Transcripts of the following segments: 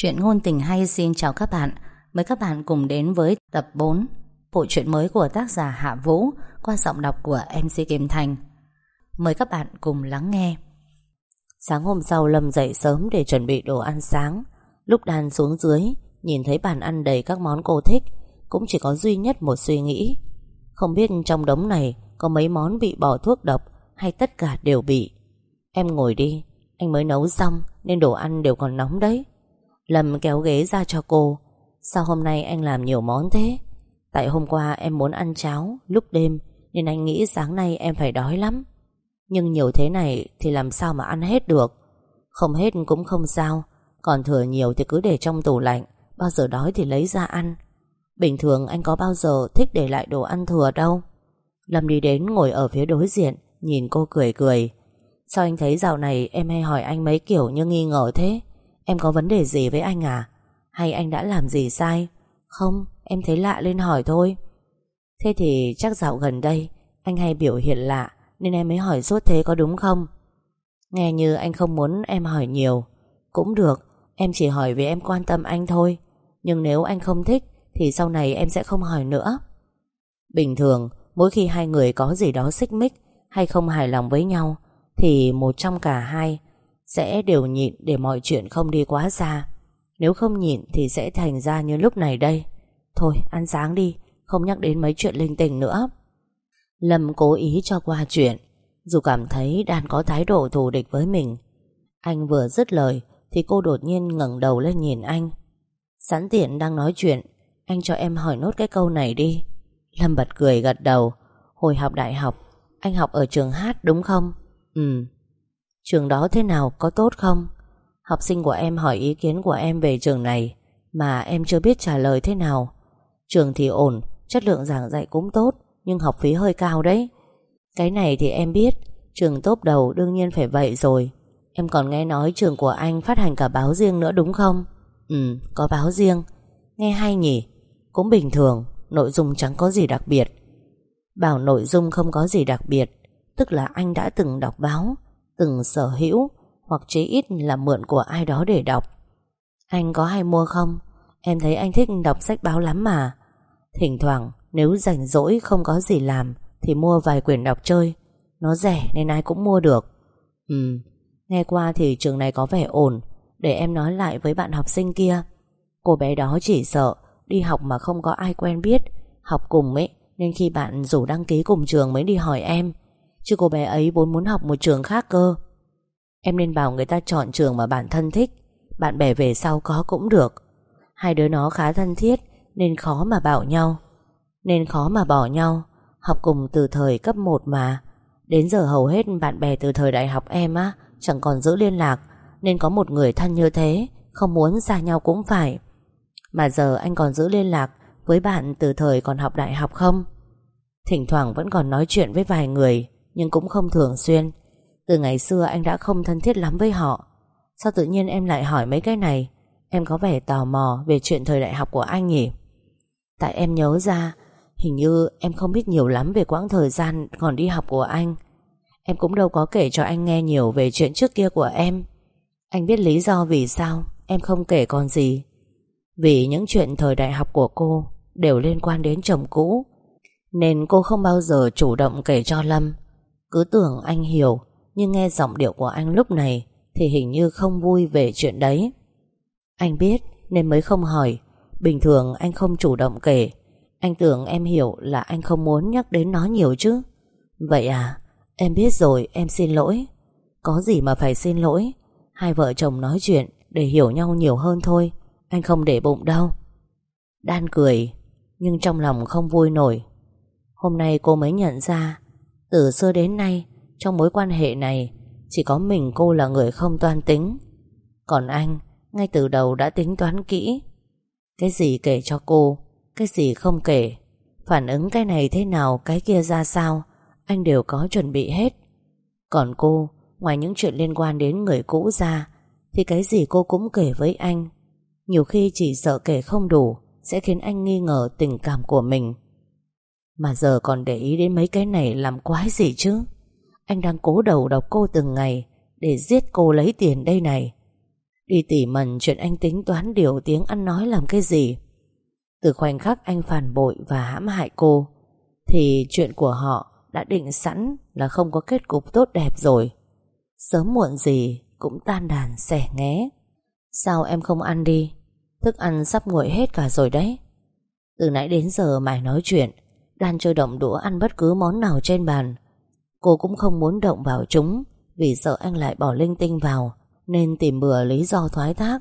Chuyện ngôn tình hay xin chào các bạn. Mời các bạn cùng đến với tập 4 Bộ truyện mới của tác giả Hạ Vũ Qua giọng đọc của MC Kim Thành. Mời các bạn cùng lắng nghe. Sáng hôm sau Lâm dậy sớm để chuẩn bị đồ ăn sáng. Lúc đàn xuống dưới, Nhìn thấy bàn ăn đầy các món cô thích, Cũng chỉ có duy nhất một suy nghĩ. Không biết trong đống này Có mấy món bị bỏ thuốc độc Hay tất cả đều bị. Em ngồi đi, Anh mới nấu xong Nên đồ ăn đều còn nóng đấy. Lâm kéo ghế ra cho cô. Sao hôm nay anh làm nhiều món thế? Tại hôm qua em muốn ăn cháo, Lúc đêm, Nên anh nghĩ sáng nay em phải đói lắm. Nhưng nhiều thế này Thì làm sao mà ăn hết được? Không hết cũng không sao, Còn thừa nhiều thì cứ để trong tủ lạnh, Bao giờ đói thì lấy ra ăn. Bình thường anh có bao giờ thích để lại đồ ăn thừa đâu. Lâm đi đến ngồi ở phía đối diện, Nhìn cô cười cười. Sao anh thấy dạo này em hay hỏi anh mấy kiểu như nghi ngờ thế? Em có vấn đề gì với anh à? Hay anh đã làm gì sai? Không, em thấy lạ lên hỏi thôi. Thế thì chắc dạo gần đây, Anh hay biểu hiện lạ, Nên em mới hỏi suốt thế có đúng không? Nghe như anh không muốn em hỏi nhiều. Cũng được, Em chỉ hỏi vì em quan tâm anh thôi. Nhưng nếu anh không thích, Thì sau này em sẽ không hỏi nữa. Bình thường, Mỗi khi hai người có gì đó xích mích Hay không hài lòng với nhau, Thì một trong cả hai sẽ đều nhịn để mọi chuyện không đi quá xa. Nếu không nhịn thì sẽ thành ra như lúc này đây. Thôi, ăn sáng đi, Không nhắc đến mấy chuyện linh tinh nữa. Lâm cố ý cho qua chuyện. Dù cảm thấy đàn có thái độ thù địch với mình, Anh vừa dứt lời Thì cô đột nhiên ngẩng đầu lên nhìn anh. Sẵn tiện đang nói chuyện, Anh cho em hỏi nốt cái câu này đi. Lâm bật cười gật đầu. Hồi học đại học, Anh học ở trường hát đúng không? Ừ. Trường đó thế nào, có tốt không? Học sinh của em hỏi ý kiến của em về trường này, Mà em chưa biết trả lời thế nào. Trường thì ổn, Chất lượng giảng dạy cũng tốt, Nhưng học phí hơi cao đấy. Cái này thì em biết, Trường tốt đầu đương nhiên phải vậy rồi. Em còn nghe nói trường của anh phát hành cả báo riêng nữa đúng không? Ừ có báo riêng. Nghe hay nhỉ? Cũng bình thường, Nội dung chẳng có gì đặc biệt. Bảo nội dung không có gì đặc biệt, Tức là anh đã từng đọc báo từng sở hữu hoặc chí ít là mượn của ai đó để đọc. Anh có hay mua không? Em thấy anh thích đọc sách báo lắm mà. Thỉnh thoảng nếu rảnh rỗi không có gì làm thì mua vài quyển đọc chơi. Nó rẻ nên ai cũng mua được. Ừ, nghe qua thì trường này có vẻ ổn. Để em nói lại với bạn học sinh kia. Cô bé đó chỉ sợ đi học mà không có ai quen biết. Học cùng ấy nên khi bạn rủ đăng ký cùng trường mới đi hỏi em. Chứ cô bé ấy vốn muốn học một trường khác cơ. Em nên bảo người ta chọn trường mà bản thân thích. Bạn bè về sau có cũng được. Hai đứa nó khá thân thiết, Nên khó mà bảo nhau. Nên khó mà bỏ nhau. Học cùng từ thời cấp 1 mà. Đến giờ hầu hết bạn bè từ thời đại học em á, Chẳng còn giữ liên lạc. Nên có một người thân như thế, Không muốn xa nhau cũng phải. Mà giờ anh còn giữ liên lạc Với bạn từ thời còn học đại học không? Thỉnh thoảng vẫn còn nói chuyện với vài người nhưng cũng không thường xuyên. Từ ngày xưa anh đã không thân thiết lắm với họ. Sao tự nhiên em lại hỏi mấy cái này? Em có vẻ tò mò về chuyện thời đại học của anh nhỉ? Tại em nhớ ra, hình như em không biết nhiều lắm về quãng thời gian còn đi học của anh. Em cũng đâu có kể cho anh nghe nhiều về chuyện trước kia của em. Anh biết lý do vì sao em không kể còn gì. Vì những chuyện thời đại học của cô đều liên quan đến chồng cũ, nên cô không bao giờ chủ động kể cho Lâm. Cứ tưởng anh hiểu, Nhưng nghe giọng điệu của anh lúc này Thì hình như không vui về chuyện đấy. Anh biết, nên mới không hỏi. Bình thường anh không chủ động kể. Anh tưởng em hiểu là anh không muốn nhắc đến nó nhiều chứ. Vậy à Em biết rồi, em xin lỗi. Có gì mà phải xin lỗi? Hai vợ chồng nói chuyện Để hiểu nhau nhiều hơn thôi. Anh không để bụng đâu. Đan cười, Nhưng trong lòng không vui nổi. Hôm nay cô mới nhận ra từ xưa đến nay, Trong mối quan hệ này, Chỉ có mình cô là người không toan tính. Còn anh, Ngay từ đầu đã tính toán kỹ. Cái gì kể cho cô, Cái gì không kể. Phản ứng cái này thế nào, Cái kia ra sao, Anh đều có chuẩn bị hết. Còn cô, Ngoài những chuyện liên quan đến người cũ ra, Thì cái gì cô cũng kể với anh. Nhiều khi chỉ sợ kể không đủ, Sẽ khiến anh nghi ngờ tình cảm của mình mà giờ còn để ý đến mấy cái này làm quái gì chứ? Anh đang cố đầu độc cô từng ngày Để giết cô lấy tiền đây này. Đi tỉ mẩn chuyện anh tính toán điều tiếng ăn nói làm cái gì? Từ khoảnh khắc anh phản bội và hãm hại cô, Thì chuyện của họ đã định sẵn là không có kết cục tốt đẹp rồi. Sớm muộn gì cũng tan đàn xẻ nghé. Sao em không ăn đi? Thức ăn sắp nguội hết cả rồi đấy. Từ nãy đến giờ mày nói chuyện Đan chơi động đũa ăn bất cứ món nào trên bàn. Cô cũng không muốn động vào chúng, Vì sợ anh lại bỏ linh tinh vào, Nên tìm bừa lý do thoái thác.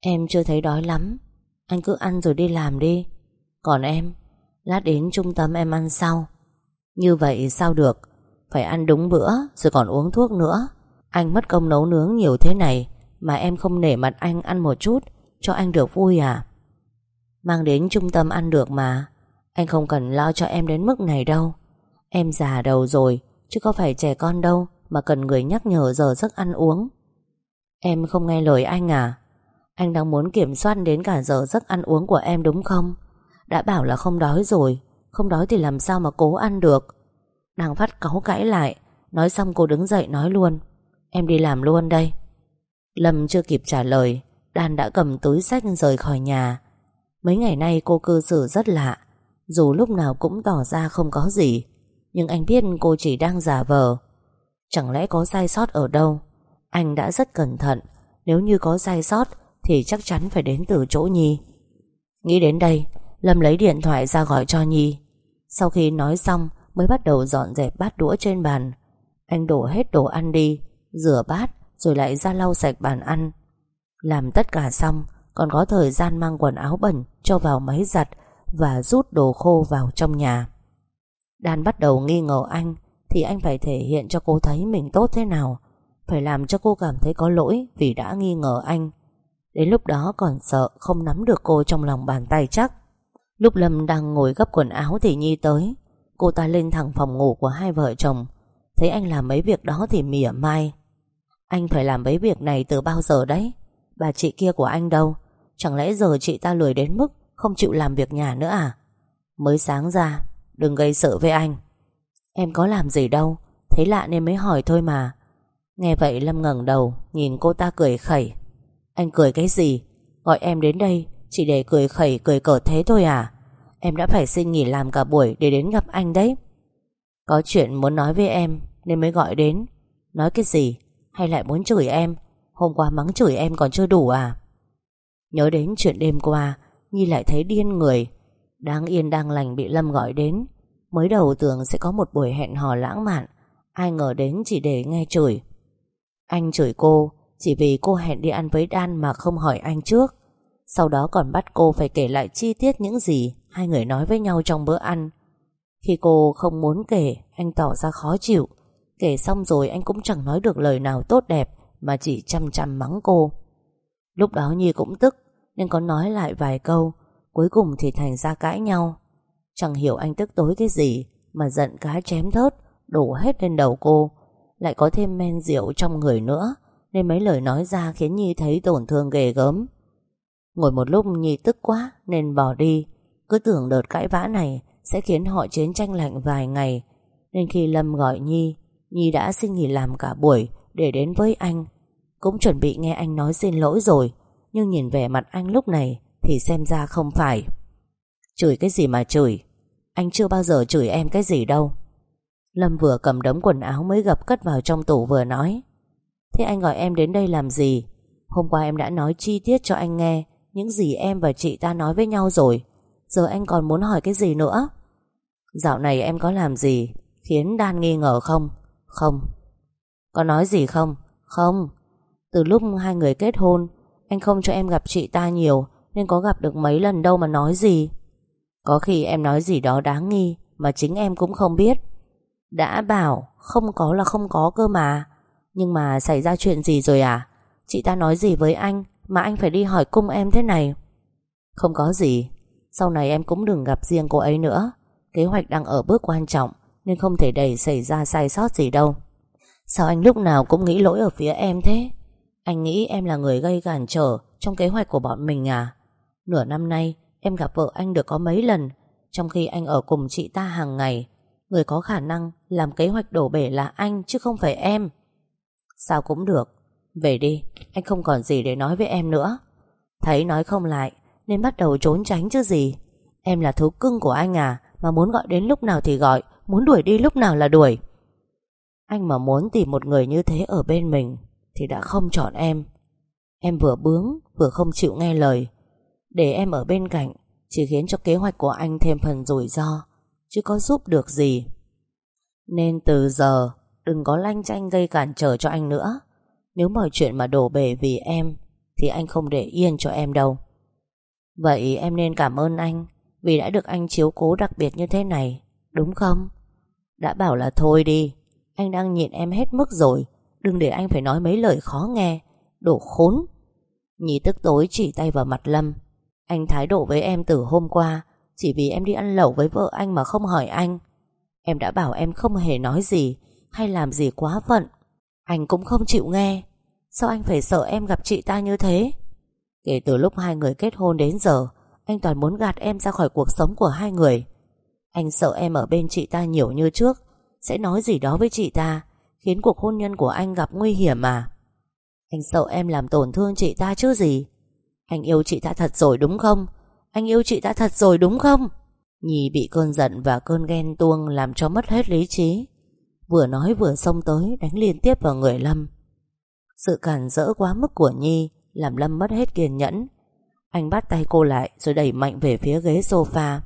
Em chưa thấy đói lắm, Anh cứ ăn rồi đi làm đi. Còn em, Lát đến trung tâm em ăn sau. Như vậy sao được? Phải ăn đúng bữa, rồi còn uống thuốc nữa. Anh mất công nấu nướng nhiều thế này, Mà em không nể mặt anh ăn một chút, Cho anh được vui à? Mang đến trung tâm ăn được mà. Anh không cần lo cho em đến mức này đâu. Em già đầu rồi, Chứ có phải trẻ con đâu Mà cần người nhắc nhở giờ giấc ăn uống. Em không nghe lời anh à? Anh đang muốn kiểm soát đến cả giờ giấc ăn uống của em đúng không? Đã bảo là không đói rồi, Không đói thì làm sao mà cố ăn được? Đang phát cáu cãi lại, Nói xong cô đứng dậy nói luôn. Em đi làm luôn đây. Lâm chưa kịp trả lời, Đan đã cầm túi sách rời khỏi nhà. Mấy ngày nay cô cư xử rất lạ dù lúc nào cũng tỏ ra không có gì, Nhưng anh biết cô chỉ đang giả vờ. Chẳng lẽ có sai sót ở đâu? Anh đã rất cẩn thận, Nếu như có sai sót Thì chắc chắn phải đến từ chỗ Nhi. Nghĩ đến đây, Lâm lấy điện thoại ra gọi cho Nhi. Sau khi nói xong, Mới bắt đầu dọn dẹp bát đũa trên bàn. Anh đổ hết đồ ăn đi, Rửa bát, rồi lại ra lau sạch bàn ăn. Làm tất cả xong, Còn có thời gian mang quần áo bẩn Cho vào máy giặt và rút đồ khô vào trong nhà. Đan bắt đầu nghi ngờ anh, Thì anh phải thể hiện cho cô thấy mình tốt thế nào, Phải làm cho cô cảm thấy có lỗi Vì đã nghi ngờ anh. Đến lúc đó còn sợ không nắm được cô trong lòng bàn tay chắc. Lúc Lâm đang ngồi gấp quần áo thì Nhi tới. Cô ta lên thẳng phòng ngủ của hai vợ chồng. Thấy anh làm mấy việc đó thì mỉa mai. Anh phải làm mấy việc này từ bao giờ đấy? Bà chị kia của anh đâu? Chẳng lẽ giờ chị ta lười đến mức không chịu làm việc nhà nữa à? Mới sáng ra, Đừng gây sợ với anh. Em có làm gì đâu, Thấy lạ nên mới hỏi thôi mà. Nghe vậy Lâm ngẩng đầu, Nhìn cô ta cười khẩy. Anh cười cái gì? Gọi em đến đây, Chỉ để cười khẩy, cười cợt thế thôi à? Em đã phải xin nghỉ làm cả buổi Để đến gặp anh đấy. Có chuyện muốn nói với em Nên mới gọi đến. Nói cái gì? Hay lại muốn chửi em? Hôm qua mắng chửi em còn chưa đủ à? Nhớ đến chuyện đêm qua Nhi lại thấy điên người. Đáng yên đang lành bị Lâm gọi đến. Mới đầu tưởng sẽ có một buổi hẹn hò lãng mạn. Ai ngờ đến chỉ để nghe chửi. Anh chửi cô, Chỉ vì cô hẹn đi ăn với Đan Mà không hỏi anh trước. Sau đó còn bắt cô phải kể lại chi tiết những gì Hai người nói với nhau trong bữa ăn. Khi cô không muốn kể, Anh tỏ ra khó chịu. Kể xong rồi anh cũng chẳng nói được lời nào tốt đẹp Mà chỉ chăm chăm mắng cô. Lúc đó Nhi cũng tức nên có nói lại vài câu, Cuối cùng thì thành ra cãi nhau. Chẳng hiểu anh tức tối cái gì Mà giận cá chém thớt, Đổ hết lên đầu cô. Lại có thêm men rượu trong người nữa, Nên mấy lời nói ra khiến Nhi thấy tổn thương ghê gớm. Ngồi một lúc Nhi tức quá Nên bỏ đi. Cứ tưởng đợt cãi vã này Sẽ khiến họ chiến tranh lạnh vài ngày. Nên khi Lâm gọi Nhi Nhi đã xin nghỉ làm cả buổi Để đến với anh. Cũng chuẩn bị nghe anh nói xin lỗi rồi nhưng nhìn vẻ mặt anh lúc này Thì xem ra không phải. Chửi cái gì mà chửi? Anh chưa bao giờ chửi em cái gì đâu. Lâm vừa cầm đống quần áo mới gập cất vào trong tủ vừa nói. Thế anh gọi em đến đây làm gì? Hôm qua em đã nói chi tiết cho anh nghe. Những gì em và chị ta nói với nhau rồi. Giờ anh còn muốn hỏi cái gì nữa? Dạo này em có làm gì? Khiến Đan nghi ngờ không? Không. Có nói gì không? Không. Từ lúc hai người kết hôn anh không cho em gặp chị ta nhiều, Nên có gặp được mấy lần đâu mà nói gì. Có khi em nói gì đó đáng nghi, Mà chính em cũng không biết. Đã bảo, không có là không có cơ mà. Nhưng mà xảy ra chuyện gì rồi à? Chị ta nói gì với anh, Mà anh phải đi hỏi cung em thế này? Không có gì. Sau này em cũng đừng gặp riêng cô ấy nữa. Kế hoạch đang ở bước quan trọng, Nên không thể đẩy xảy ra sai sót gì đâu. Sao anh lúc nào cũng nghĩ lỗi ở phía em thế? Anh nghĩ em là người gây cản trở Trong kế hoạch của bọn mình à? Nửa năm nay, em gặp vợ anh được có mấy lần, Trong khi anh ở cùng chị ta hàng ngày. Người có khả năng làm kế hoạch đổ bể là anh, chứ không phải em. Sao cũng được. Về đi, Anh không còn gì để nói với em nữa. Thấy nói không lại, Nên bắt đầu trốn tránh chứ gì. Em là thú cưng của anh à Mà muốn gọi đến lúc nào thì gọi, Muốn đuổi đi lúc nào là đuổi. Anh mà muốn tìm một người như thế ở bên mình thì đã không chọn em. Em vừa bướng, Vừa không chịu nghe lời. Để em ở bên cạnh, Chỉ khiến cho kế hoạch của anh thêm phần rủi ro, Chứ có giúp được gì. Nên từ giờ, Đừng có lanh chanh gây cản trở cho anh nữa. Nếu mọi chuyện mà đổ bể vì em, Thì anh không để yên cho em đâu. Vậy em nên cảm ơn anh, Vì đã được anh chiếu cố đặc biệt như thế này, Đúng không? Đã bảo là thôi đi, Anh đang nhịn em hết mức rồi. Đừng để anh phải nói mấy lời khó nghe. Đổ khốn. Nhi tức tối chỉ tay vào mặt Lâm. Anh thái độ với em từ hôm qua, Chỉ vì em đi ăn lẩu với vợ anh mà không hỏi anh. Em đã bảo em không hề nói gì, Hay làm gì quá phận. Anh cũng không chịu nghe. Sao anh phải sợ em gặp chị ta như thế? Kể từ lúc hai người kết hôn đến giờ, Anh toàn muốn gạt em ra khỏi cuộc sống của hai người. Anh sợ em ở bên chị ta nhiều như trước, Sẽ nói gì đó với chị ta. Khiến cuộc hôn nhân của anh gặp nguy hiểm mà. Anh sợ em làm tổn thương chị ta chứ gì? Anh yêu chị ta thật rồi đúng không? Anh yêu chị ta thật rồi đúng không? Nhi bị cơn giận và cơn ghen tuông Làm cho mất hết lý trí. Vừa nói vừa xông tới, Đánh liên tiếp vào người Lâm. Sự cản rỡ quá mức của Nhi Làm Lâm mất hết kiên nhẫn. Anh bắt tay cô lại rồi đẩy mạnh về phía ghế sofa.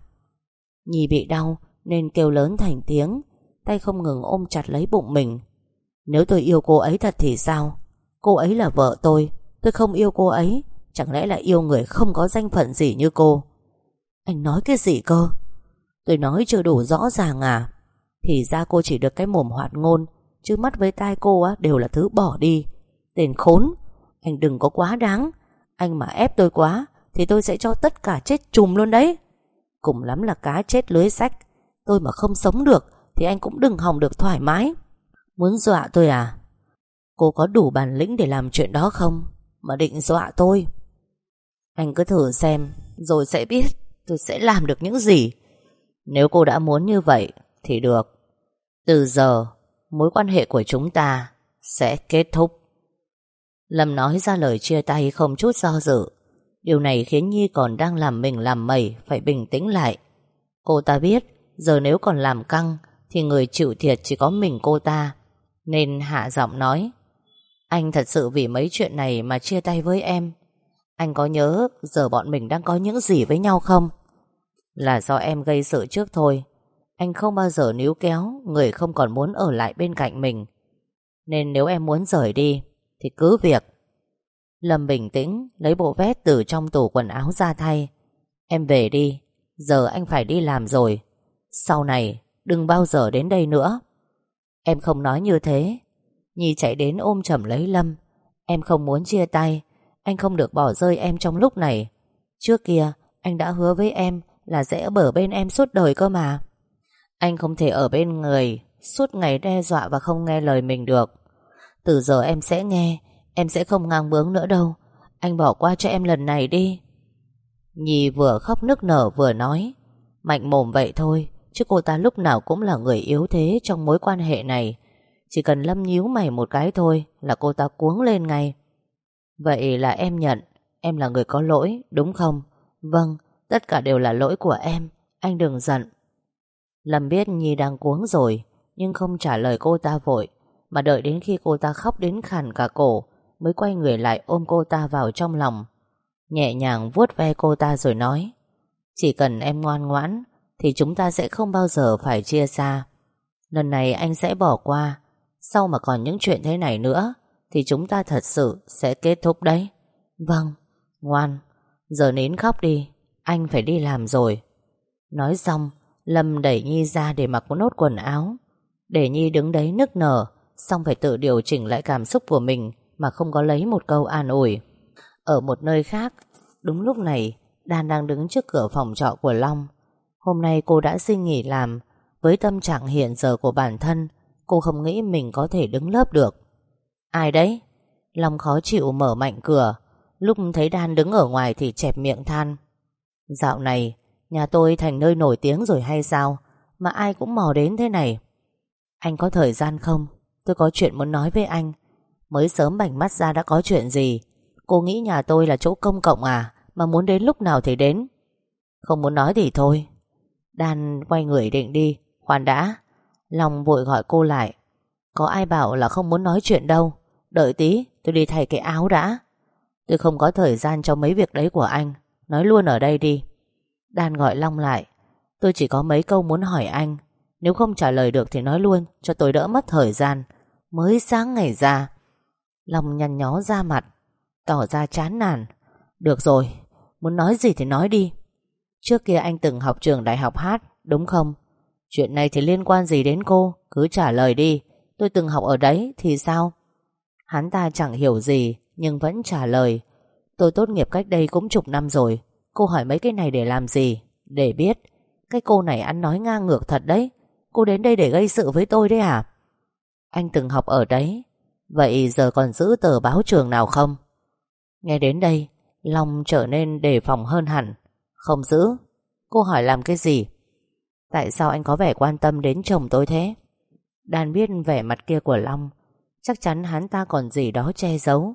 Nhi bị đau Nên kêu lớn thành tiếng, Tay không ngừng ôm chặt lấy bụng mình. Nếu tôi yêu cô ấy thật thì sao? Cô ấy là vợ tôi. Tôi không yêu cô ấy. Chẳng lẽ là yêu người không có danh phận gì như cô? Anh nói cái gì cơ? Tôi nói chưa đủ rõ ràng à? Thì ra cô chỉ được cái mồm hoạt ngôn, Chứ mắt với tai cô á, đều là thứ bỏ đi. Tên khốn! Anh đừng có quá đáng. Anh mà ép tôi quá, Thì tôi sẽ cho tất cả chết chùm luôn đấy. Cùng lắm là cá chết lưới sách. Tôi mà không sống được, Thì anh cũng đừng hòng được thoải mái. Muốn dọa tôi à? Cô có đủ bản lĩnh để làm chuyện đó không? Mà định dọa tôi. Anh cứ thử xem, Rồi sẽ biết tôi sẽ làm được những gì. Nếu cô đã muốn như vậy, Thì được. Từ giờ, Mối quan hệ của chúng ta Sẽ kết thúc. Lâm nói ra lời chia tay không chút do dự. Điều này khiến Nhi còn đang làm mình làm mẩy, Phải bình tĩnh lại. Cô ta biết, Giờ nếu còn làm căng, Thì người chịu thiệt chỉ có mình cô ta. Nên hạ giọng nói, Anh thật sự vì mấy chuyện này Mà chia tay với em. Anh có nhớ giờ bọn mình đang có những gì với nhau không? Là do em gây sự trước thôi. Anh không bao giờ níu kéo Người không còn muốn ở lại bên cạnh mình. Nên nếu em muốn rời đi, Thì cứ việc. Lâm bình tĩnh Lấy bộ vest từ trong tủ quần áo ra thay. Em về đi, Giờ anh phải đi làm rồi. Sau này đừng bao giờ đến đây nữa. Em không nói như thế. Nhi chạy đến ôm chầm lấy Lâm. Em không muốn chia tay. Anh không được bỏ rơi em trong lúc này. Trước kia, anh đã hứa với em Là sẽ ở bên em suốt đời cơ mà. Anh không thể ở bên người, Suốt ngày đe dọa và không nghe lời mình được. Từ giờ em sẽ nghe, Em sẽ không ngang bướng nữa đâu. Anh bỏ qua cho em lần này đi. Nhi vừa khóc nức nở vừa nói, Mạnh mồm vậy thôi Chứ cô ta lúc nào cũng là người yếu thế Trong mối quan hệ này. Chỉ cần Lâm nhíu mày một cái thôi Là cô ta cuống lên ngay. Vậy là em nhận, Em là người có lỗi, đúng không? Vâng tất cả đều là lỗi của em, Anh đừng giận. Lâm biết Nhi đang cuống rồi, Nhưng không trả lời cô ta vội, Mà đợi đến khi cô ta khóc đến khàn cả cổ, Mới quay người lại ôm cô ta vào trong lòng. Nhẹ nhàng vuốt ve cô ta rồi nói, Chỉ cần em ngoan ngoãn thì chúng ta sẽ không bao giờ phải chia xa. Lần này anh sẽ bỏ qua. Sau mà còn những chuyện thế này nữa, Thì chúng ta thật sự sẽ kết thúc đấy. Vâng Ngoan. Giờ nín khóc đi. Anh phải đi làm rồi. Nói xong, Lâm đẩy Nhi ra để mặc nốt quần áo. Để Nhi đứng đấy nức nở, Xong phải tự điều chỉnh lại cảm xúc của mình Mà không có lấy một câu an ủi. Ở một nơi khác, Đúng lúc này, Đan đang đứng trước cửa phòng trọ của Long. Hôm nay cô đã xin nghỉ làm. Với tâm trạng hiện giờ của bản thân, Cô không nghĩ mình có thể đứng lớp được. Ai đấy? Long khó chịu mở mạnh cửa. Lúc thấy Đan đứng ở ngoài thì chẹp miệng than. Dạo này, Nhà tôi thành nơi nổi tiếng rồi hay sao? Mà ai cũng mò đến thế này. Anh có thời gian không? Tôi có chuyện muốn nói với anh. Mới sớm bảnh mắt ra đã có chuyện gì? Cô nghĩ nhà tôi là chỗ công cộng à? Mà muốn đến lúc nào thì đến? Không muốn nói thì thôi. Đan quay người định đi. Khoan đã. Long vội gọi cô lại. Có ai bảo là không muốn nói chuyện đâu. Đợi tí tôi đi thay cái áo đã. Tôi không có thời gian cho mấy việc đấy của anh. Nói luôn ở đây đi. Đan gọi Long lại. Tôi chỉ có mấy câu muốn hỏi anh. Nếu không trả lời được thì nói luôn Cho tôi đỡ mất thời gian. Mới sáng ngày ra. Long nhăn nhó ra mặt. Tỏ ra chán nản. Được rồi, muốn nói gì thì nói đi. Trước kia anh từng học trường đại học hát, Đúng không? Chuyện này thì liên quan gì đến cô? Cứ trả lời đi. Tôi từng học ở đấy, thì sao? Hắn ta chẳng hiểu gì, Nhưng vẫn trả lời. Tôi tốt nghiệp cách đây cũng chục năm rồi. Cô hỏi mấy cái này để làm gì? Để biết. Cái cô này ăn nói ngang ngược thật đấy. Cô đến đây để gây sự với tôi đấy à? Anh từng học ở đấy. Vậy giờ còn giữ tờ báo trường nào không? Nghe đến đây, Long trở nên đề phòng hơn hẳn. Không giữ. Cô hỏi làm cái gì? Tại sao anh có vẻ quan tâm đến chồng tôi thế? Đàn biết vẻ mặt kia của Long. Chắc chắn hắn ta còn gì đó che giấu.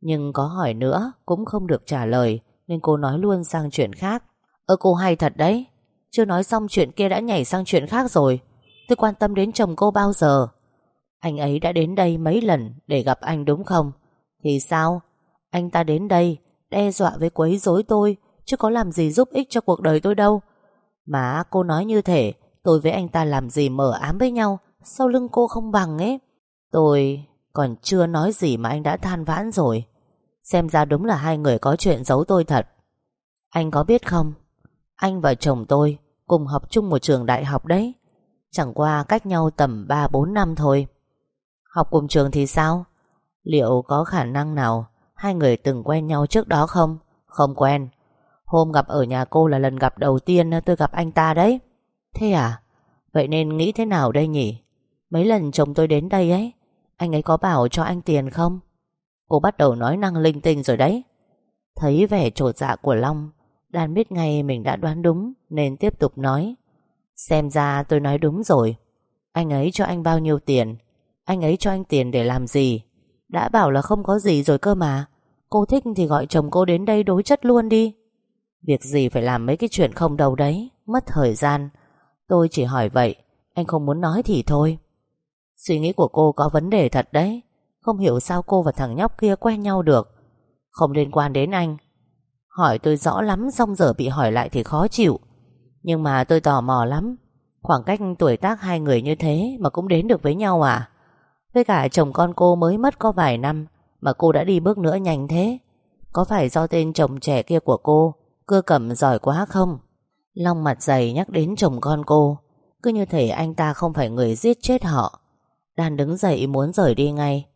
Nhưng có hỏi nữa, Cũng không được trả lời, Nên cô nói luôn sang chuyện khác. Ơ, cô hay thật đấy. Chưa nói xong chuyện kia đã nhảy sang chuyện khác rồi. Tôi quan tâm đến chồng cô bao giờ? Anh ấy đã đến đây mấy lần Để gặp anh đúng không? Thì sao? Anh ta đến đây, Đe dọa với quấy rối tôi Chứ có làm gì giúp ích cho cuộc đời tôi đâu. Mà cô nói như thể Tôi với anh ta làm gì mở ám với nhau, Sau lưng cô không bằng ấy. Tôi còn chưa nói gì mà anh đã than vãn rồi. Xem ra đúng là hai người có chuyện giấu tôi thật. Anh có biết không? Anh và chồng tôi Cùng học chung một trường đại học đấy. Chẳng qua cách nhau tầm 3-4 năm thôi. Học cùng trường thì sao? Liệu có khả năng nào Hai người từng quen nhau trước đó không? Không quen. Hôm gặp ở nhà cô là lần gặp đầu tiên tôi gặp anh ta đấy. Thế à? Vậy nên nghĩ thế nào đây nhỉ? Mấy lần chồng tôi đến đây ấy, Anh ấy có bảo cho anh tiền không? Cô bắt đầu nói năng linh tinh rồi đấy. Thấy vẻ trột dạ của Long, Đan biết ngay mình đã đoán đúng Nên tiếp tục nói. Xem ra tôi nói đúng rồi. Anh ấy cho anh bao nhiêu tiền? Anh ấy cho anh tiền để làm gì? Đã bảo là không có gì rồi cơ mà. Cô thích thì gọi chồng cô đến đây đối chất luôn đi. Việc gì phải làm mấy cái chuyện không đâu đấy? Mất thời gian. Tôi chỉ hỏi vậy, Anh không muốn nói thì thôi. Suy nghĩ của cô có vấn đề thật đấy. Không hiểu sao cô và thằng nhóc kia quen nhau được. Không liên quan đến anh. Hỏi tôi rõ lắm, Xong giờ bị hỏi lại thì khó chịu. Nhưng mà tôi tò mò lắm. Khoảng cách tuổi tác hai người như thế Mà cũng đến được với nhau à? Với cả chồng con cô mới mất có vài năm Mà cô đã đi bước nữa nhanh thế. Có phải do tên chồng trẻ kia của cô Cưa cẩm giỏi quá không? Long mặt dày nhắc đến chồng con cô, Cứ như thể anh ta không phải người giết chết họ. Đan đứng dậy muốn rời đi ngay.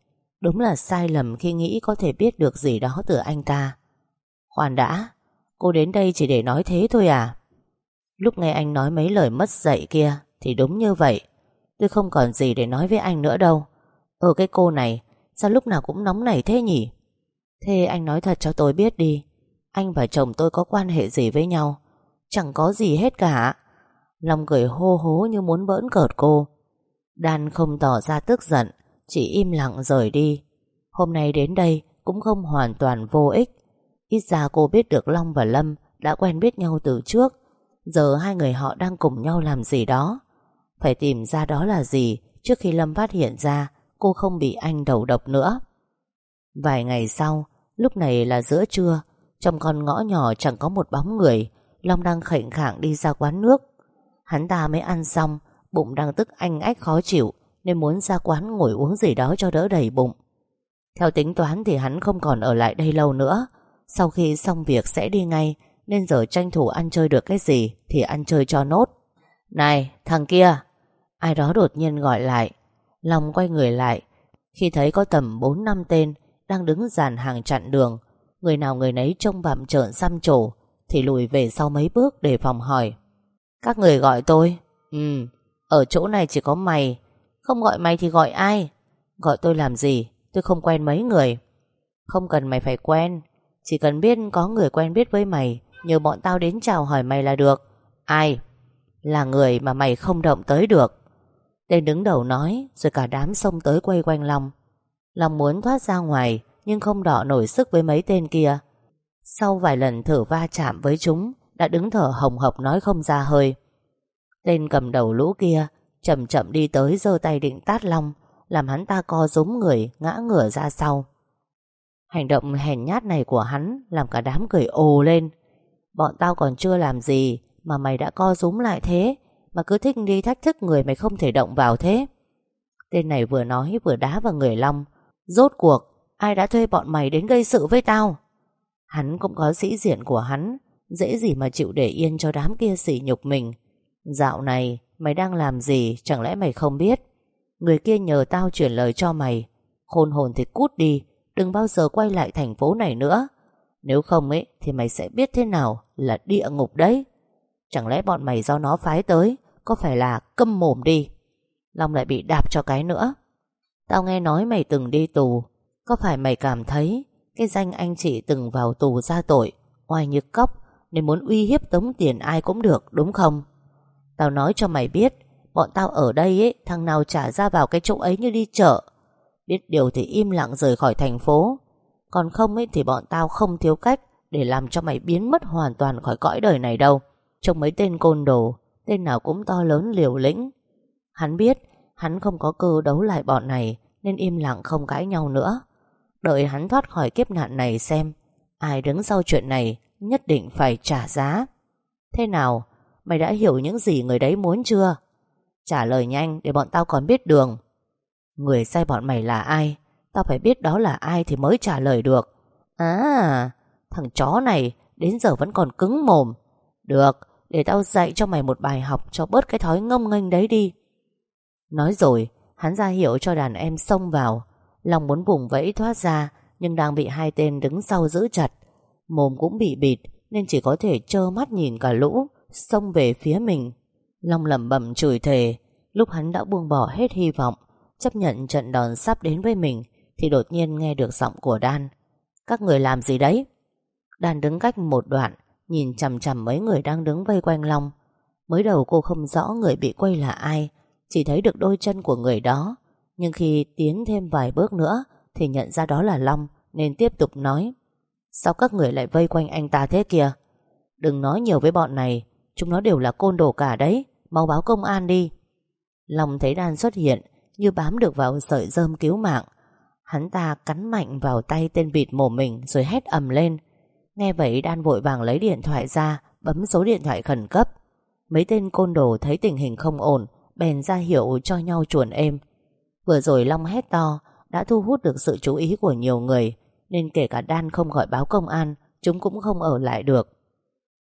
Đúng là sai lầm khi nghĩ có thể biết được gì đó từ anh ta. Khoan đã, Cô đến đây chỉ để nói thế thôi à? Lúc nghe anh nói mấy lời mất dạy kia Thì đúng như vậy. Tôi không còn gì để nói với anh nữa đâu. Ở cái cô này, Sao lúc nào cũng nóng nảy thế nhỉ? Thế anh nói thật cho tôi biết đi. Anh và chồng tôi có quan hệ gì với nhau? Chẳng có gì hết cả. Long cười hô hố như muốn bỡn cợt cô. Đan không tỏ ra tức giận, Chỉ im lặng rời đi. Hôm nay đến đây cũng không hoàn toàn vô ích. Ít ra cô biết được Long và Lâm Đã quen biết nhau từ trước. Giờ hai người họ đang cùng nhau làm gì đó. Phải tìm ra đó là gì Trước khi Lâm phát hiện ra Cô không bị anh đầu độc nữa. Vài ngày sau, Lúc này là giữa trưa trong con ngõ nhỏ chẳng có một bóng người. Long đang khệnh khạng đi ra quán nước. Hắn ta mới ăn xong, Bụng đang tức anh ách khó chịu, Nên muốn ra quán ngồi uống gì đó cho đỡ đầy bụng. Theo tính toán thì hắn không còn ở lại đây lâu nữa. Sau khi xong việc sẽ đi ngay, Nên giờ tranh thủ ăn chơi được cái gì Thì ăn chơi cho nốt. Này, thằng kia! Ai đó đột nhiên gọi lại. Long quay người lại. Khi thấy có tầm 4 năm tên Đang đứng dàn hàng chặn đường Người nào người nấy trông bạm trợn xăm trổ, Thì lùi về sau mấy bước để phòng hỏi. Các người gọi tôi? Ừ ở chỗ này chỉ có mày. Không gọi mày thì gọi ai? Gọi tôi làm gì? Tôi không quen mấy người. Không cần mày phải quen. Chỉ cần biết có người quen biết với mày, Nhờ bọn tao đến chào hỏi mày là được. Ai? Là người mà mày không động tới được. Tên đứng đầu nói, Rồi cả đám xông tới quay quanh Long. Long muốn thoát ra ngoài nhưng không đọ nổi sức với mấy tên kia. Sau vài lần thử va chạm với chúng, Đã đứng thở hồng hộc nói không ra hơi. Tên cầm đầu lũ kia Chậm chậm đi tới giơ tay định tát Long, Làm hắn ta co rúm người, Ngã ngửa ra sau. Hành động hèn nhát này của hắn Làm cả đám cười ồ lên. Bọn tao còn chưa làm gì Mà mày đã co rúm lại thế, Mà cứ thích đi thách thức người mày không thể động vào thế. Tên này vừa nói vừa đá vào người Long, Rốt cuộc Ai đã thuê bọn mày đến gây sự với tao? Hắn cũng có sĩ diện của hắn, Dễ gì mà chịu để yên cho đám kia sỉ nhục mình. Dạo này, Mày đang làm gì, chẳng lẽ mày không biết? Người kia nhờ tao chuyển lời cho mày. Khôn hồn thì cút đi, Đừng bao giờ quay lại thành phố này nữa. Nếu không ấy, Thì mày sẽ biết thế nào là địa ngục đấy. Chẳng lẽ bọn mày do nó phái tới, Có phải là câm mồm đi? Long lại bị đạp cho cái nữa. Tao nghe nói mày từng đi tù có phải mày cảm thấy Cái danh anh chị từng vào tù ra tội, Oai như cóc, Nên muốn uy hiếp tống tiền ai cũng được, đúng không? Tao nói cho mày biết, Bọn tao ở đây ấy, Thằng nào trả ra vào cái chỗ ấy như đi chợ. Biết điều thì im lặng rời khỏi thành phố. Còn không ấy thì bọn tao không thiếu cách Để làm cho mày biến mất hoàn toàn khỏi cõi đời này đâu. Trong mấy tên côn đồ, Tên nào cũng to lớn liều lĩnh. Hắn biết, Hắn không có cơ đấu lại bọn này, Nên im lặng không cãi nhau nữa. Đợi hắn thoát khỏi kiếp nạn này xem, Ai đứng sau chuyện này Nhất định phải trả giá. Thế nào, Mày đã hiểu những gì người đấy muốn chưa? Trả lời nhanh để bọn tao còn biết đường. Người sai bọn mày là ai? Tao phải biết đó là ai thì mới trả lời được. À Thằng chó này Đến giờ vẫn còn cứng mồm. Được, Để tao dạy cho mày một bài học Cho bớt cái thói ngông nghênh đấy đi. Nói rồi, Hắn ra hiệu cho đàn em xông vào. Long muốn vùng vẫy thoát ra, Nhưng đang bị hai tên đứng sau giữ chặt. Mồm cũng bị bịt, Nên chỉ có thể trơ mắt nhìn cả lũ, Xông về phía mình. Long lẩm bẩm chửi thề. Lúc hắn đã buông bỏ hết hy vọng, Chấp nhận trận đòn sắp đến với mình, Thì đột nhiên nghe được giọng của Đan Các người làm gì đấy? Đan đứng cách một đoạn, Nhìn chằm chằm mấy người đang đứng vây quanh Long. Mới đầu cô không rõ người bị quay là ai, Chỉ thấy được đôi chân của người đó. Nhưng khi tiến thêm vài bước nữa Thì nhận ra đó là Long, Nên tiếp tục nói. Sao các người lại vây quanh anh ta thế kìa? Đừng nói nhiều với bọn này, Chúng nó đều là côn đồ cả đấy, Mau báo công an đi. Long thấy Đan xuất hiện Như bám được vào sợi rơm cứu mạng. Hắn ta cắn mạnh vào tay tên bịt mồm mình Rồi hét ầm lên. Nghe vậy Đan vội vàng lấy điện thoại ra, Bấm số điện thoại khẩn cấp. Mấy tên côn đồ thấy tình hình không ổn, Bèn ra hiệu cho nhau chuồn êm. Vừa rồi Long hét to, Đã thu hút được sự chú ý của nhiều người, Nên kể cả Đan không gọi báo công an, Chúng cũng không ở lại được.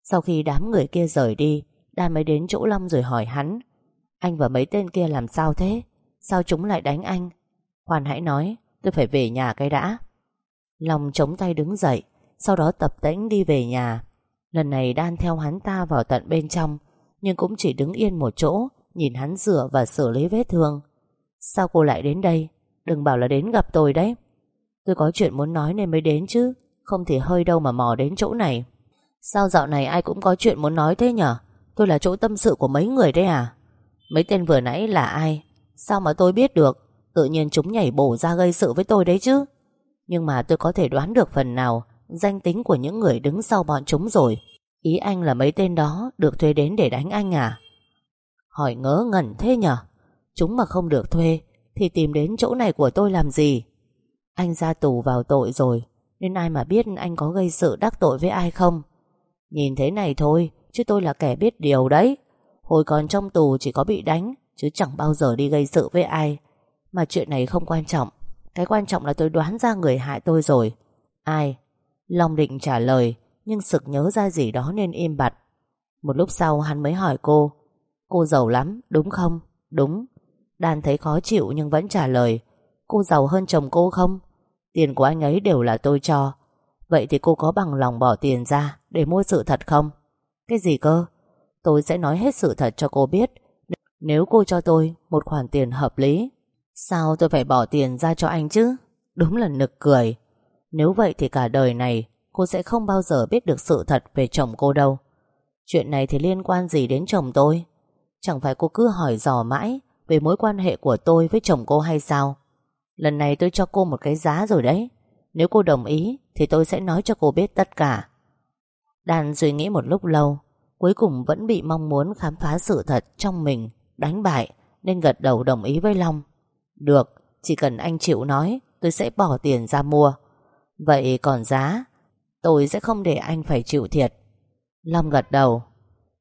Sau khi đám người kia rời đi Đan mới đến chỗ Long rồi hỏi hắn, Anh và mấy tên kia làm sao thế? Sao chúng lại đánh anh? Khoan hãy nói, tôi phải về nhà cái đã. Long chống tay đứng dậy, Sau đó tập tễnh đi về nhà. Lần này Đan theo hắn ta vào tận bên trong, Nhưng cũng chỉ đứng yên một chỗ, Nhìn hắn rửa và xử lý vết thương. Sao cô lại đến đây? Đừng bảo là đến gặp tôi đấy. Tôi có chuyện muốn nói nên mới đến chứ, Không thì hơi đâu mà mò đến chỗ này. Sao dạo này ai cũng có chuyện muốn nói thế nhở? Tôi là chỗ tâm sự của mấy người đấy à? Mấy tên vừa nãy là ai? Sao mà tôi biết được? Tự nhiên chúng nhảy bổ ra gây sự với tôi đấy chứ. Nhưng mà tôi có thể đoán được phần nào Danh tính của những người đứng sau bọn chúng rồi. Ý anh là mấy tên đó Được thuê đến để đánh anh à? Hỏi ngớ ngẩn thế nhở? Chúng mà không được thuê, Thì tìm đến chỗ này của tôi làm gì? Anh ra tù vào tội rồi, Nên ai mà biết anh có gây sự đắc tội với ai không? Nhìn thế này thôi, Chứ tôi là kẻ biết điều đấy. Hồi còn trong tù chỉ có bị đánh, Chứ chẳng bao giờ đi gây sự với ai. Mà chuyện này không quan trọng. Cái quan trọng là tôi đoán ra người hại tôi rồi. Ai? Long định trả lời, Nhưng sực nhớ ra gì đó nên im bặt. Một lúc sau hắn mới hỏi cô Cô giàu lắm, đúng không? Đúng. Đan thấy khó chịu nhưng vẫn trả lời, Cô giàu hơn chồng cô không? Tiền của anh ấy đều là tôi cho. Vậy thì cô có bằng lòng bỏ tiền ra Để mua sự thật không? Cái gì cơ? Tôi sẽ nói hết sự thật cho cô biết. Nếu cô cho tôi một khoản tiền hợp lý, Sao tôi phải bỏ tiền ra cho anh chứ? Đúng là nực cười. Nếu vậy thì cả đời này, Cô sẽ không bao giờ biết được sự thật về chồng cô đâu. Chuyện này thì liên quan gì đến chồng tôi? Chẳng phải cô cứ hỏi dò mãi về mối quan hệ của tôi với chồng cô hay sao? Lần này tôi cho cô một cái giá rồi đấy. Nếu cô đồng ý Thì tôi sẽ nói cho cô biết tất cả. Đàn suy nghĩ một lúc lâu Cuối cùng vẫn bị mong muốn khám phá sự thật Trong mình đánh bại Nên gật đầu đồng ý với Long. Được, chỉ cần anh chịu nói Tôi sẽ bỏ tiền ra mua. Vậy còn giá? Tôi sẽ không để anh phải chịu thiệt. Long gật đầu.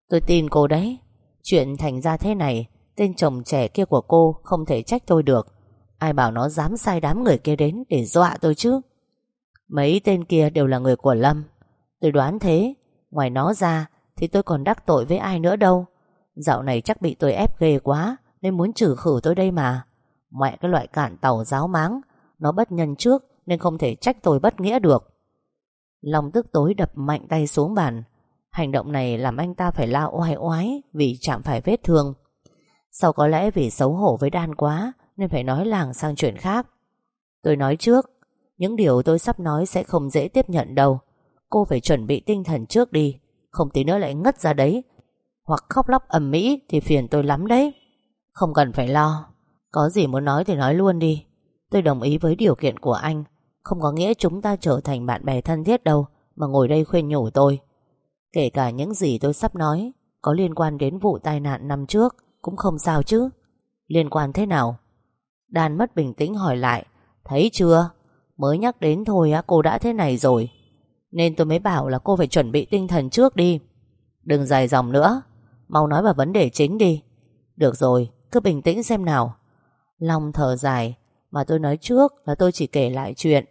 Tôi tin cô đấy. Chuyện thành ra thế này Tên chồng trẻ kia của cô không thể trách tôi được. Ai bảo nó dám sai đám người kia đến Để dọa tôi chứ? Mấy tên kia đều là người của Lâm. Tôi đoán thế. Ngoài nó ra thì tôi còn đắc tội với ai nữa đâu. Dạo này chắc bị tôi ép ghê quá Nên muốn trừ khử tôi đây mà. Mẹ cái loại cản tàu giáo máng. Nó bất nhân trước Nên không thể trách tôi bất nghĩa được. Lòng tức tối đập mạnh tay xuống bàn. Hành động này làm anh ta phải la oai oái Vì chạm phải vết thương. Sau có lẽ vì xấu hổ với đan quá, Nên phải nói làng sang chuyện khác? Tôi nói trước, Những điều tôi sắp nói sẽ không dễ tiếp nhận đâu. Cô phải chuẩn bị tinh thần trước đi, Không tí nữa lại ngất ra đấy. Hoặc khóc lóc ầm mỹ Thì phiền tôi lắm đấy. Không cần phải lo, Có gì muốn nói thì nói luôn đi. Tôi đồng ý với điều kiện của anh, Không có nghĩa chúng ta trở thành bạn bè thân thiết đâu, Mà ngồi đây khuyên nhủ tôi. Kể cả những gì tôi sắp nói, Có liên quan đến vụ tai nạn năm trước cũng không sao chứ. Liên quan thế nào? Đan mất bình tĩnh hỏi lại. Thấy chưa? Mới nhắc đến thôi á, cô đã thế này rồi. Nên tôi mới bảo là cô phải chuẩn bị tinh thần trước đi. Đừng dài dòng nữa. Mau nói vào vấn đề chính đi. Được rồi, cứ bình tĩnh xem nào. Long thở dài. Mà tôi nói trước là tôi chỉ kể lại chuyện.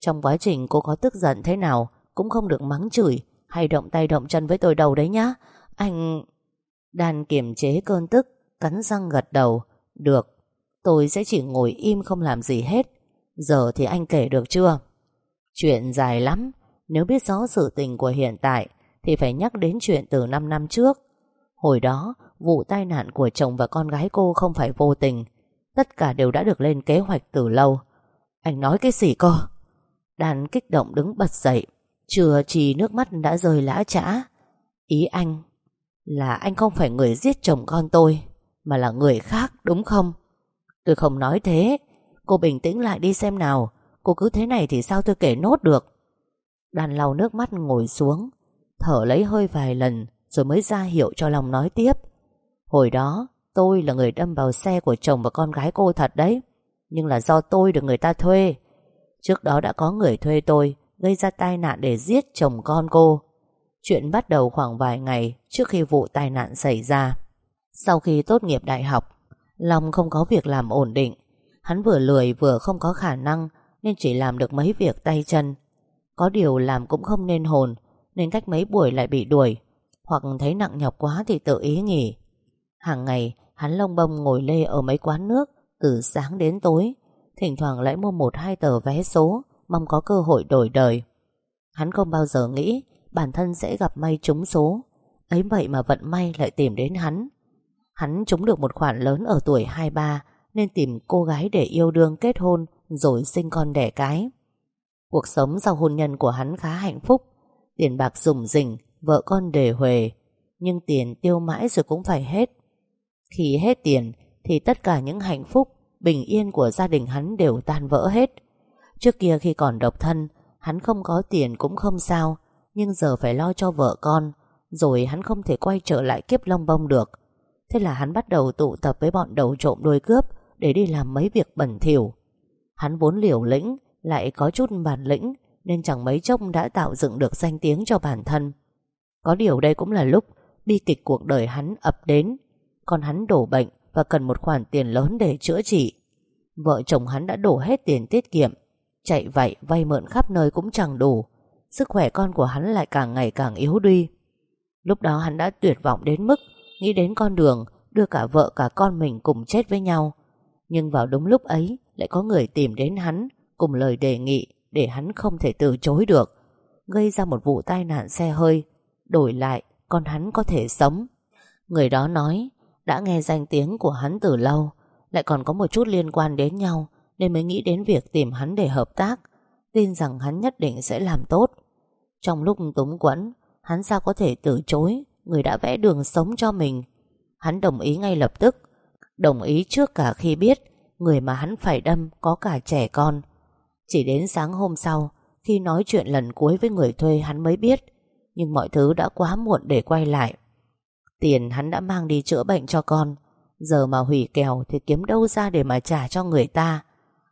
Trong quá trình cô có tức giận thế nào, Cũng không được mắng chửi hay động tay động chân với tôi đâu đấy nhá. Anh... Đàn kiềm chế cơn tức. Cắn răng gật đầu. Được, Tôi sẽ chỉ ngồi im không làm gì hết. Giờ thì anh kể được chưa? Chuyện dài lắm. Nếu biết rõ sự tình của hiện tại, Thì phải nhắc đến chuyện từ 5 năm trước. Hồi đó, Vụ tai nạn của chồng và con gái cô Không phải vô tình. Tất cả đều đã được lên kế hoạch từ lâu. Anh nói cái gì cơ? Đàn kích động đứng bật dậy. Chưa chỉ nước mắt đã rơi lã trã. Ý anh Là anh không phải người giết chồng con tôi. Mà là người khác, đúng không? Tôi không nói thế. Cô bình tĩnh lại đi xem nào. Cô cứ thế này thì sao tôi kể nốt được? Đàn lau nước mắt ngồi xuống, Thở lấy hơi vài lần Rồi mới ra hiệu cho lòng nói tiếp. Hồi đó, tôi là người đâm vào xe của chồng và con gái cô thật đấy. Nhưng là do tôi được người ta thuê. Trước đó đã có người thuê tôi, gây ra tai nạn để giết chồng con cô. Chuyện bắt đầu khoảng vài ngày trước khi vụ tai nạn xảy ra. Sau khi tốt nghiệp đại học, Long không có việc làm ổn định. Hắn vừa lười vừa không có khả năng nên chỉ làm được mấy việc tay chân. Có điều làm cũng không nên hồn nên cách mấy buổi lại bị đuổi hoặc thấy nặng nhọc quá thì tự ý nghỉ. Hàng ngày hắn lông bông ngồi lê ở mấy quán nước từ sáng đến tối thỉnh thoảng lại mua một hai tờ vé số mong có cơ hội đổi đời. Hắn không bao giờ nghĩ bản thân sẽ gặp may trúng số. Ấy vậy mà vận may lại tìm đến hắn. Hắn trúng được một khoản lớn ở tuổi 23 nên tìm cô gái để yêu đương kết hôn rồi sinh con đẻ cái. Cuộc sống sau hôn nhân của hắn khá hạnh phúc. Tiền bạc rủng rỉnh, vợ con đề huề. Nhưng tiền tiêu mãi rồi cũng phải hết. Khi hết tiền thì tất cả những hạnh phúc, bình yên của gia đình hắn đều tan vỡ hết. Trước kia khi còn độc thân Hắn không có tiền cũng không sao Nhưng giờ phải lo cho vợ con Rồi hắn không thể quay trở lại kiếp long bông được Thế là hắn bắt đầu tụ tập với bọn đầu trộm đôi cướp Để đi làm mấy việc bẩn thỉu. Hắn vốn liều lĩnh, Lại có chút bản lĩnh, Nên chẳng mấy chốc đã tạo dựng được danh tiếng cho bản thân. Có điều đây cũng là lúc Bi kịch cuộc đời hắn ập đến. Còn hắn đổ bệnh Và cần một khoản tiền lớn để chữa trị. Vợ chồng hắn đã đổ hết tiền tiết kiệm, Chạy vậy vay mượn khắp nơi cũng chẳng đủ. Sức khỏe con của hắn lại càng ngày càng yếu đi. Lúc đó hắn đã tuyệt vọng đến mức Nghĩ đến con đường, Đưa cả vợ cả con mình cùng chết với nhau. Nhưng vào đúng lúc ấy, Lại có người tìm đến hắn, Cùng lời đề nghị Để hắn không thể từ chối được. Gây ra một vụ tai nạn xe hơi, Đổi lại con hắn có thể sống. Người đó nói, Đã nghe danh tiếng của hắn từ lâu, Lại còn có một chút liên quan đến nhau, nên mới nghĩ đến việc tìm hắn để hợp tác. Tin rằng hắn nhất định sẽ làm tốt. Trong lúc túng quẫn, Hắn sao có thể từ chối? Người đã vẽ đường sống cho mình. Hắn đồng ý ngay lập tức. Đồng ý trước cả khi biết Người mà hắn phải đâm có cả trẻ con. Chỉ đến sáng hôm sau, Khi nói chuyện lần cuối với người thuê hắn mới biết, Nhưng mọi thứ đã quá muộn để quay lại. Tiền hắn đã mang đi chữa bệnh cho con. Giờ mà hủy kèo Thì kiếm đâu ra để mà trả cho người ta.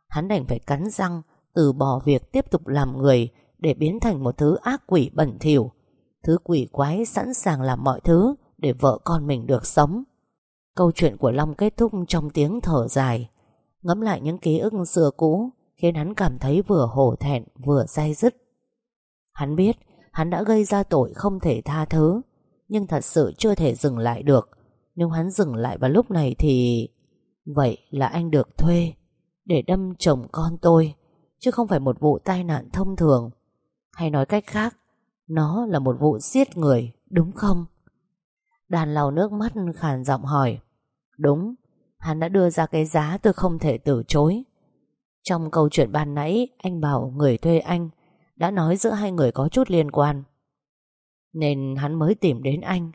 Hắn đành phải cắn răng, Từ bỏ việc tiếp tục làm người Để biến thành một thứ ác quỷ bẩn thỉu. Thứ quỷ quái sẵn sàng làm mọi thứ Để vợ con mình được sống. Câu chuyện của Long kết thúc trong tiếng thở dài. Ngẫm lại những ký ức xưa cũ Khiến hắn cảm thấy vừa hổ thẹn, Vừa say dứt. Hắn biết hắn đã gây ra tội không thể tha thứ, Nhưng thật sự chưa thể dừng lại được. Nếu hắn dừng lại vào lúc này thì, Vậy là anh được thuê Để đâm chồng con tôi, Chứ không phải một vụ tai nạn thông thường. Hay nói cách khác nó là một vụ giết người, Đúng không? Đàn lau nước mắt khàn giọng hỏi. Đúng, Hắn đã đưa ra cái giá tôi không thể từ chối. Trong câu chuyện ban nãy, Anh bảo người thuê anh Đã nói giữa hai người có chút liên quan. Nên hắn mới tìm đến anh.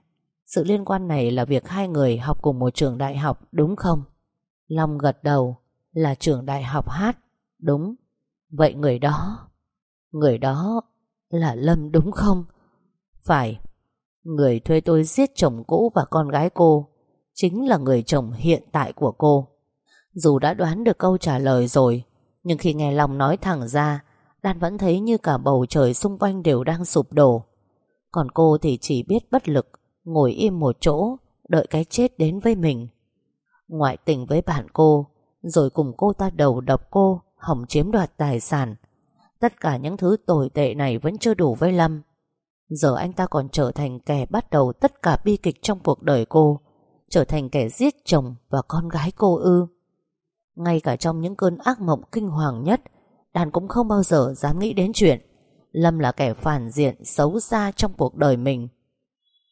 Sự liên quan này là việc hai người học cùng một trường đại học, đúng không? Long gật đầu, Là trường đại học hát, Đúng. Vậy người đó Người đó là Lâm đúng không? Phải Người thuê tôi giết chồng cũ và con gái cô chính là người chồng hiện tại của cô. Dù đã đoán được câu trả lời rồi, nhưng khi nghe lòng nói thẳng ra, Đan vẫn thấy như cả bầu trời xung quanh đều đang sụp đổ. Còn cô thì chỉ biết bất lực, ngồi im một chỗ, đợi cái chết đến với mình. Ngoại tình với bạn cô, rồi cùng cô ta đầu độc cô, hỏng chiếm đoạt tài sản. Tất cả những thứ tồi tệ này vẫn chưa đủ với Lâm. Giờ anh ta còn trở thành kẻ bắt đầu tất cả bi kịch trong cuộc đời cô, trở thành kẻ giết chồng và con gái cô ư. Ngay cả trong những cơn ác mộng kinh hoàng nhất, Đàn cũng không bao giờ dám nghĩ đến chuyện Lâm là kẻ phản diện xấu xa trong cuộc đời mình.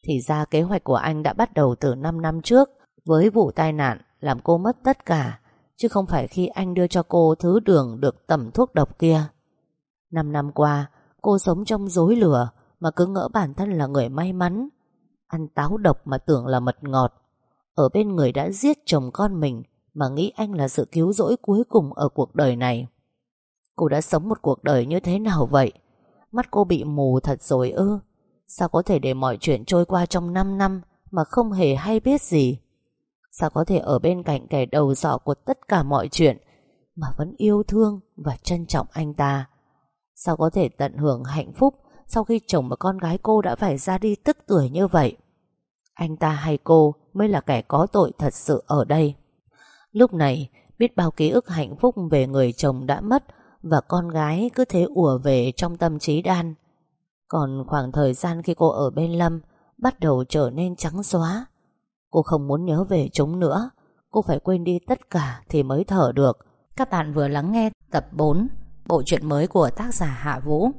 Thì ra kế hoạch của anh đã bắt đầu từ 5 năm trước với vụ tai nạn làm cô mất tất cả, chứ không phải khi anh đưa cho cô thứ đường được tẩm thuốc độc kia. Năm năm qua, cô sống trong dối lửa mà cứ ngỡ bản thân là người may mắn. Ăn táo độc mà tưởng là mật ngọt, ở bên người đã giết chồng con mình mà nghĩ anh là sự cứu rỗi cuối cùng ở cuộc đời này. Cô đã sống một cuộc đời như thế nào vậy? Mắt cô bị mù thật rồi ư? Sao có thể để mọi chuyện trôi qua trong 5 năm mà không hề hay biết gì? Sao có thể ở bên cạnh kẻ đầu sọ của tất cả mọi chuyện mà vẫn yêu thương và trân trọng anh ta? Sao có thể tận hưởng hạnh phúc sau khi chồng và con gái cô đã phải ra đi tức tuổi như vậy? Anh ta hay cô mới là kẻ có tội thật sự ở đây. Lúc này, biết bao ký ức hạnh phúc về người chồng đã mất và con gái cứ thế ùa về trong tâm trí đan. Còn khoảng thời gian khi cô ở bên Lâm bắt đầu trở nên trắng xóa. Cô không muốn nhớ về chúng nữa. Cô phải quên đi tất cả thì mới thở được. Các bạn vừa lắng nghe tập 4 bộ truyện mới của tác giả Hạ Vũ.